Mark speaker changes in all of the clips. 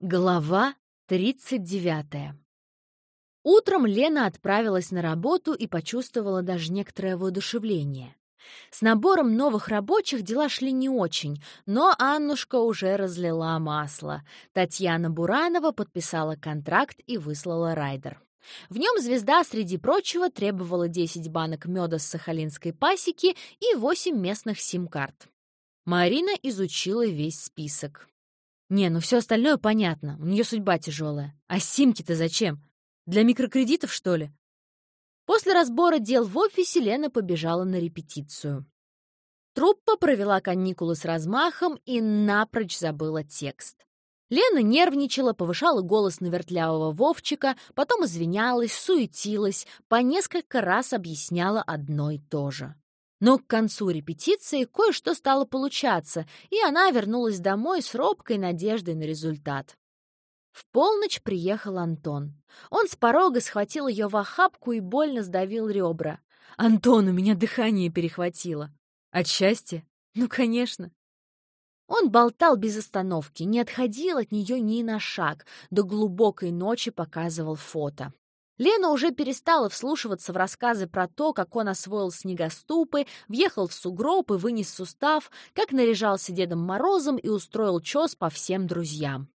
Speaker 1: Глава 39 Утром Лена отправилась на работу и почувствовала даже некоторое воодушевление. С набором новых рабочих дела шли не очень, но Аннушка уже разлила масло. Татьяна Буранова подписала контракт и выслала райдер. В нем звезда, среди прочего, требовала 10 банок меда с сахалинской пасеки и 8 местных сим-карт. Марина изучила весь список. Не, ну все остальное понятно, у нее судьба тяжелая. А симки-то зачем? Для микрокредитов, что ли? После разбора дел в офисе Лена побежала на репетицию. Труппа провела каникулы с размахом и напрочь забыла текст. Лена нервничала, повышала голос на вертлявого Вовчика, потом извинялась, суетилась, по несколько раз объясняла одно и то же. Но к концу репетиции кое-что стало получаться, и она вернулась домой с робкой надеждой на результат. В полночь приехал Антон. Он с порога схватил ее в охапку и больно сдавил ребра. «Антон, у меня дыхание перехватило». «От счастья?» «Ну, конечно». Он болтал без остановки, не отходил от нее ни на шаг, до глубокой ночи показывал фото. Лена уже перестала вслушиваться в рассказы про то, как он освоил снегоступы, въехал в сугроб и вынес сустав, как наряжался Дедом Морозом и устроил чес по всем друзьям.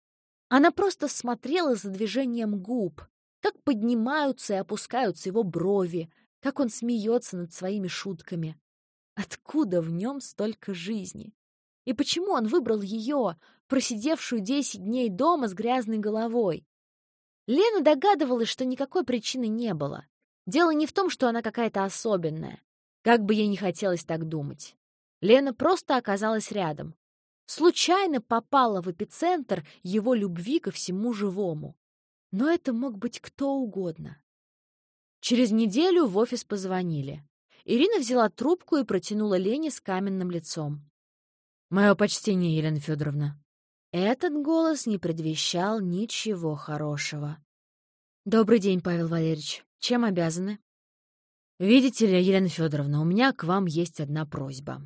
Speaker 1: Она просто смотрела за движением губ, как поднимаются и опускаются его брови, как он смеется над своими шутками. Откуда в нем столько жизни? И почему он выбрал ее, просидевшую десять дней дома с грязной головой? Лена догадывалась, что никакой причины не было. Дело не в том, что она какая-то особенная. Как бы ей не хотелось так думать. Лена просто оказалась рядом. Случайно попала в эпицентр его любви ко всему живому. Но это мог быть кто угодно. Через неделю в офис позвонили. Ирина взяла трубку и протянула Лене с каменным лицом. «Мое почтение, Елена Федоровна», этот голос не предвещал ничего хорошего. «Добрый день, Павел Валерьевич. Чем обязаны?» «Видите ли, Елена Федоровна, у меня к вам есть одна просьба.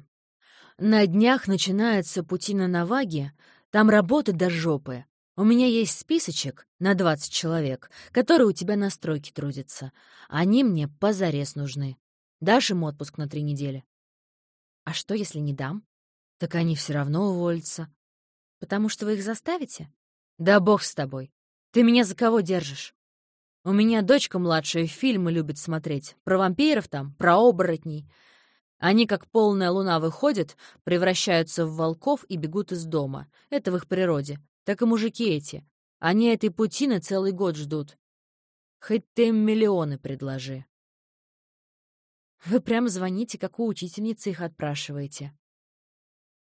Speaker 1: На днях начинается пути на Наваге, там работы до жопы. У меня есть списочек на 20 человек, которые у тебя на стройке трудятся. Они мне позарез нужны. Дашь им отпуск на три недели?» «А что, если не дам?» «Так они все равно уволятся. Потому что вы их заставите? Да бог с тобой. Ты меня за кого держишь? У меня дочка младшая фильмы любит смотреть. Про вампиров там, про оборотней. Они, как полная луна, выходят, превращаются в волков и бегут из дома. Это в их природе. Так и мужики эти. Они этой путины целый год ждут. Хоть ты им миллионы предложи. Вы прям звоните, как у учительницы их отпрашиваете.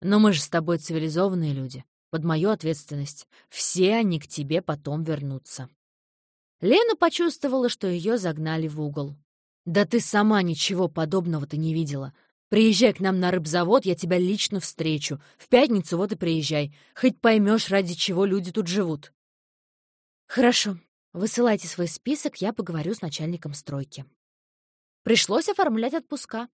Speaker 1: Но мы же с тобой цивилизованные люди под мою ответственность. Все они к тебе потом вернутся». Лена почувствовала, что ее загнали в угол. «Да ты сама ничего подобного-то не видела. Приезжай к нам на рыбзавод, я тебя лично встречу. В пятницу вот и приезжай. Хоть поймешь, ради чего люди тут живут». «Хорошо. Высылайте свой список, я поговорю с начальником стройки». Пришлось оформлять отпуска.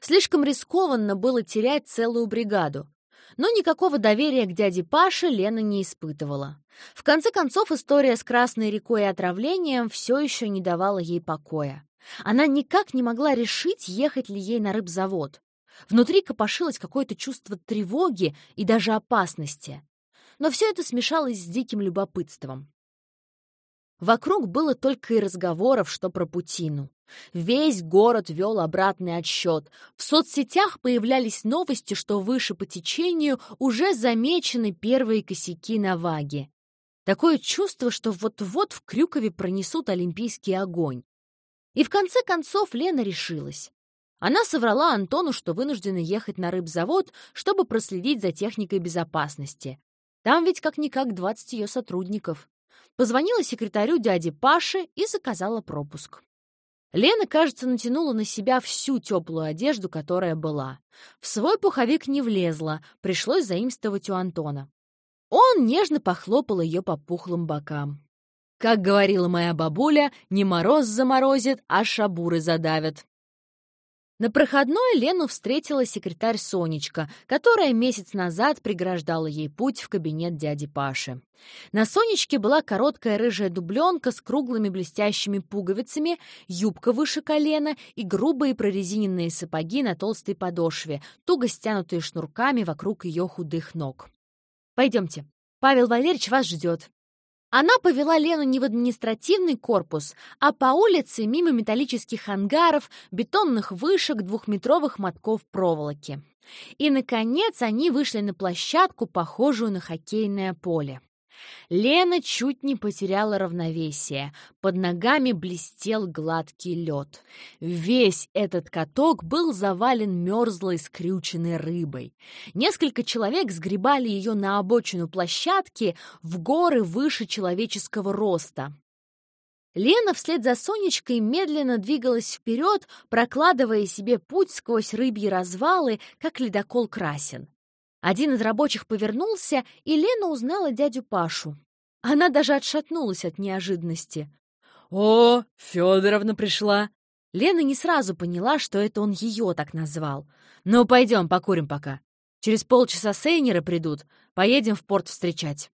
Speaker 1: Слишком рискованно было терять целую бригаду. Но никакого доверия к дяде Паше Лена не испытывала. В конце концов, история с Красной рекой и отравлением все еще не давала ей покоя. Она никак не могла решить, ехать ли ей на рыбзавод. Внутри копошилось какое-то чувство тревоги и даже опасности. Но все это смешалось с диким любопытством. Вокруг было только и разговоров, что про Путину. Весь город вел обратный отсчет. В соцсетях появлялись новости, что выше по течению уже замечены первые косяки на ваге. Такое чувство, что вот-вот в Крюкове пронесут олимпийский огонь. И в конце концов Лена решилась. Она соврала Антону, что вынуждена ехать на рыбзавод, чтобы проследить за техникой безопасности. Там ведь как-никак 20 ее сотрудников. Позвонила секретарю дяди Паши и заказала пропуск. Лена, кажется, натянула на себя всю теплую одежду, которая была. В свой пуховик не влезла, пришлось заимствовать у Антона. Он нежно похлопал ее по пухлым бокам. Как говорила моя бабуля, не мороз заморозит, а шабуры задавят. На проходной Лену встретила секретарь Сонечка, которая месяц назад преграждала ей путь в кабинет дяди Паши. На Сонечке была короткая рыжая дубленка с круглыми блестящими пуговицами, юбка выше колена и грубые прорезиненные сапоги на толстой подошве, туго стянутые шнурками вокруг ее худых ног. «Пойдемте. Павел Валерьевич вас ждет», она повела Лену не в административный корпус, а по улице мимо металлических ангаров, бетонных вышек, двухметровых мотков проволоки. И, наконец, они вышли на площадку, похожую на хоккейное поле. Лена чуть не потеряла равновесие. Под ногами блестел гладкий лед. Весь этот каток был завален мерзлой скрюченной рыбой. Несколько человек сгребали ее на обочину площадки в горы выше человеческого роста. Лена вслед за Сонечкой медленно двигалась вперед, прокладывая себе путь сквозь рыбьи развалы, как ледокол Красин. Один из рабочих повернулся, и Лена узнала дядю Пашу. Она даже отшатнулась от неожиданности.
Speaker 2: «О, Федоровна пришла!»
Speaker 1: Лена не сразу поняла, что это он ее так назвал.
Speaker 2: «Ну, пойдем, покурим пока. Через полчаса сейнеры придут, поедем в порт встречать».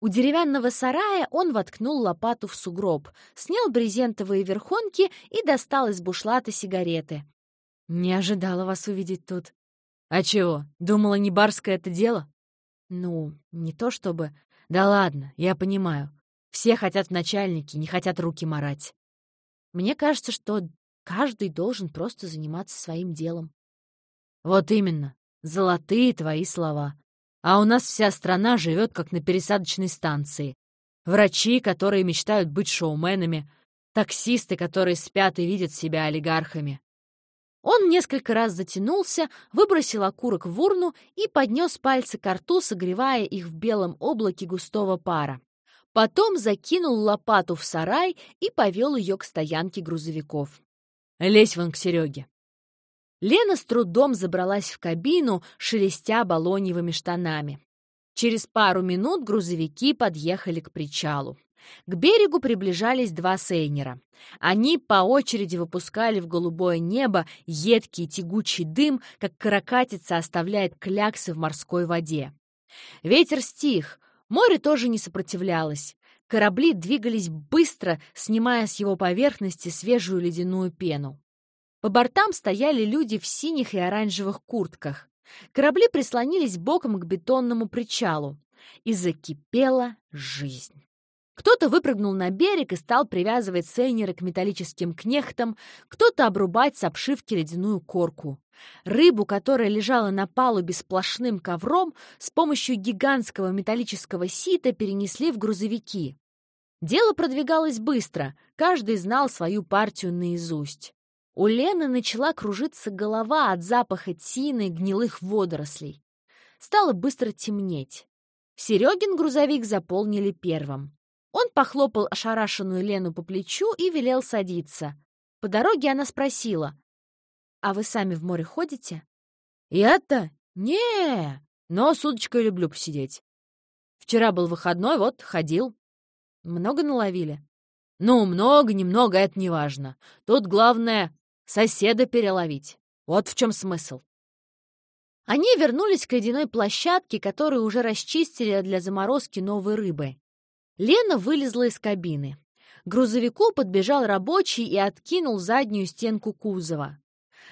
Speaker 1: У деревянного сарая он воткнул лопату в сугроб, снял брезентовые верхонки и достал из бушлата сигареты.
Speaker 2: «Не ожидала вас увидеть тут», «А чего, думала, не барское это дело?»
Speaker 1: «Ну, не то чтобы...»
Speaker 2: «Да ладно, я понимаю. Все хотят в начальники, не хотят руки марать».
Speaker 1: «Мне кажется, что каждый должен просто заниматься своим делом».
Speaker 2: «Вот именно. Золотые твои слова. А у нас вся страна живет как на пересадочной станции. Врачи, которые мечтают быть шоуменами, таксисты, которые спят и видят себя олигархами.
Speaker 1: Он несколько раз затянулся, выбросил окурок в урну и поднес пальцы к рту, согревая их в белом облаке густого пара. Потом закинул лопату в сарай и повел ее к стоянке грузовиков.
Speaker 2: «Лезь вон к Сереге».
Speaker 1: Лена с трудом забралась в кабину, шелестя балоневыми штанами. Через пару минут грузовики подъехали к причалу. К берегу приближались два сейнера. Они по очереди выпускали в голубое небо едкий тягучий дым, как каракатица оставляет кляксы в морской воде. Ветер стих, море тоже не сопротивлялось. Корабли двигались быстро, снимая с его поверхности свежую ледяную пену. По бортам стояли люди в синих и оранжевых куртках. Корабли прислонились боком к бетонному причалу. И закипела жизнь. Кто-то выпрыгнул на берег и стал привязывать сейнеры к металлическим кнехтам, кто-то обрубать с обшивки ледяную корку. Рыбу, которая лежала на палубе сплошным ковром, с помощью гигантского металлического сита перенесли в грузовики. Дело продвигалось быстро, каждый знал свою партию наизусть. У Лены начала кружиться голова от запаха тины и гнилых водорослей. Стало быстро темнеть. Серегин грузовик заполнили первым. Он похлопал ошарашенную Лену по плечу и велел садиться. По дороге она спросила, «А вы сами в море ходите?»
Speaker 2: «Я-то? не но с удочкой люблю посидеть. Вчера был выходной, вот, ходил.
Speaker 1: Много наловили?»
Speaker 2: «Ну, много, немного, это не важно. Тут главное — соседа переловить. Вот в чем смысл».
Speaker 1: Они вернулись к ледяной площадке, которую уже расчистили для заморозки новой рыбы. Лена вылезла из кабины. К грузовику подбежал рабочий и откинул заднюю стенку кузова.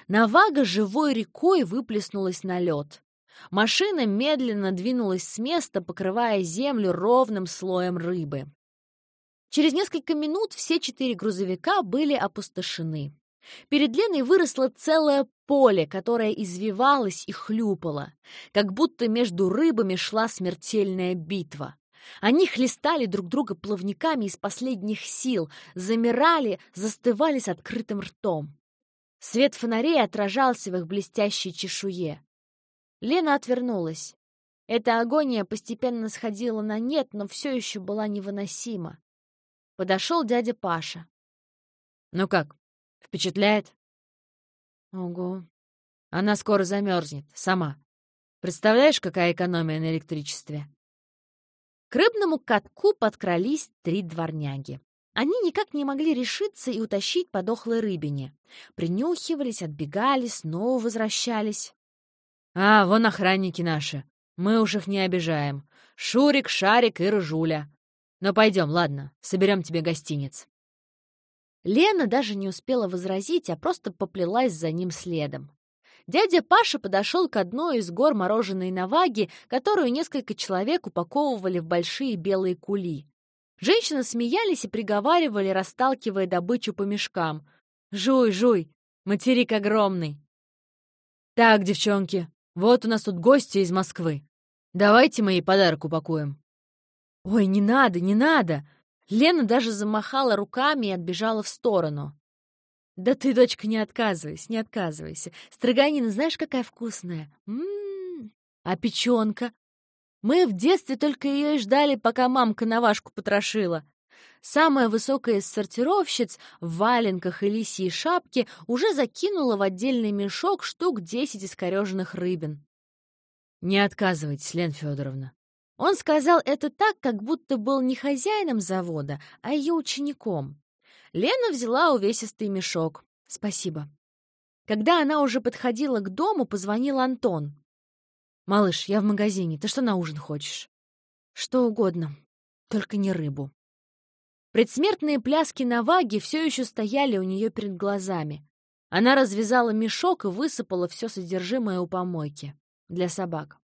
Speaker 1: Навага живой рекой выплеснулась на лед. Машина медленно двинулась с места, покрывая землю ровным слоем рыбы. Через несколько минут все четыре грузовика были опустошены. Перед Леной выросло целое поле, которое извивалось и хлюпало, как будто между рыбами шла смертельная битва. Они хлестали друг друга плавниками из последних сил, замирали, застывали с открытым ртом. Свет фонарей отражался в их блестящей чешуе. Лена отвернулась. Эта агония постепенно сходила на нет, но все еще была невыносима. Подошел дядя Паша.
Speaker 2: «Ну как, впечатляет?»
Speaker 1: «Ого,
Speaker 2: она скоро замерзнет, сама. Представляешь, какая экономия на электричестве?»
Speaker 1: К рыбному катку подкрались три дворняги. Они никак не могли решиться и утащить подохлой рыбине. Принюхивались, отбегали, снова возвращались.
Speaker 2: «А, вон охранники наши. Мы уж их не обижаем. Шурик, Шарик и Рыжуля. Но пойдем, ладно, соберем тебе гостиниц».
Speaker 1: Лена даже не успела возразить, а просто поплелась за ним следом. Дядя Паша подошел к одной из гор мороженой наваги, которую несколько человек упаковывали в большие белые кули. Женщины смеялись и приговаривали, расталкивая добычу по мешкам.
Speaker 2: «Жуй, жуй! Материк огромный!» «Так, девчонки, вот у нас тут гости из Москвы. Давайте мы ей подарок упакуем».
Speaker 1: «Ой, не надо, не надо!» Лена даже замахала руками и отбежала в сторону. «Да ты, дочка, не отказывайся, не отказывайся. Строганина знаешь, какая вкусная? М-м-м. А печенка? Мы в детстве только ее и ждали, пока мамка навашку потрошила. Самая высокая из сортировщиц в валенках и лисьей шапке уже закинула в отдельный мешок штук десять искореженных рыбин.
Speaker 2: «Не отказывайтесь, Лен Федоровна».
Speaker 1: Он сказал это так, как будто был не хозяином завода, а ее учеником. Лена взяла увесистый мешок. «Спасибо». Когда она уже подходила к дому, позвонил Антон.
Speaker 2: «Малыш, я в магазине. Ты что на ужин хочешь?»
Speaker 1: «Что угодно, только не рыбу». Предсмертные пляски на ваге все еще стояли у нее перед глазами. Она развязала мешок и высыпала все содержимое у помойки. Для собак.